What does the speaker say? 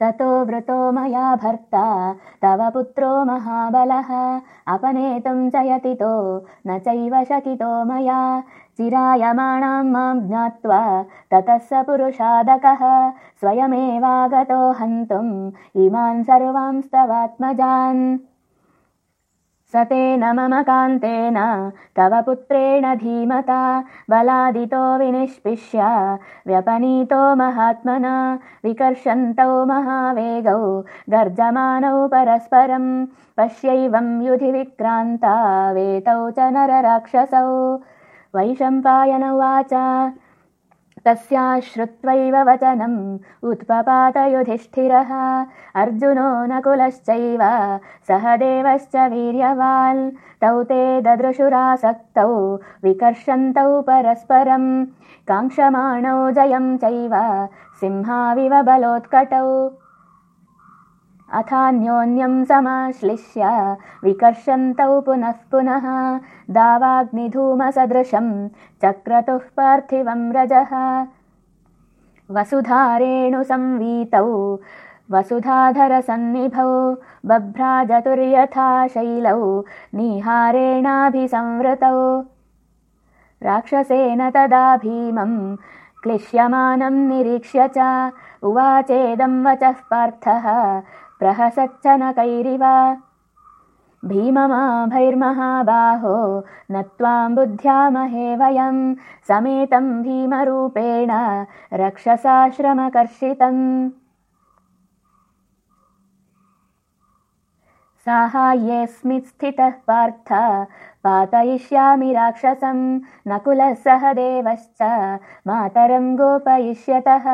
ततो वृतो मया भर्ता। तव पुत्रो महाबलः। अपनेतुं च यतितो न चैव शकितो मया। चिरायमाणां मां ज्ञात्वा ततः स पुरुषादकः। स्वयमेवागतो हन्तुम्। इमान् सर्वांस्तवात्मजान् स तेन मम कान्तेन तव पुत्रेण धीमता बलादितो विनिष्पिष्य व्यपनीतो महात्मना विकर्षन्तौ महावेगौ गर्जमानौ परस्परं पश्यैवं युधि विक्रान्ता वेतौ च नरराक्षसौ। वैशम्पायन उवाच तस्याश्रुत्वैव वचनम् उत्पपातयुधिष्ठिरः। अर्जुनो नकुलश्चैव सह देवश्च वीर्यवान्। तौ ते ददृशुरासक्तौ विकर्षन्तौ परस्परम्। काङ्क्षमाणौ जयं चैव सिंहाविव बलोत्कटौ अथान्योन्यं समाश्लिष्य विकर्षन्तौ पुनः पुनः दावाग्निधूमसदृशं चक्रतुः पार्थिवं रजः। वसुधारेणुसंवीतौ वसुधाधरसन्निभौ बभ्राजतुर्यथा शैलौ निहारेणाभिसंवृतौ। राक्षसेन तदा भीमम् क्लिश्यमानं निरीक्ष्य च उवाचेदं वचः पार्थः प्रहसच्च भीममाभैर्महाबाहो न त्वां बुद्ध्यामहे वयं समेतं भीमरूपेण रक्षसाश्रमकर्षितम् साहाय्येऽस्मि स्थितः पार्थ पातयिष्यामि राक्षसं नकुलः सह देवश्च। मातरं गोपयिष्यतः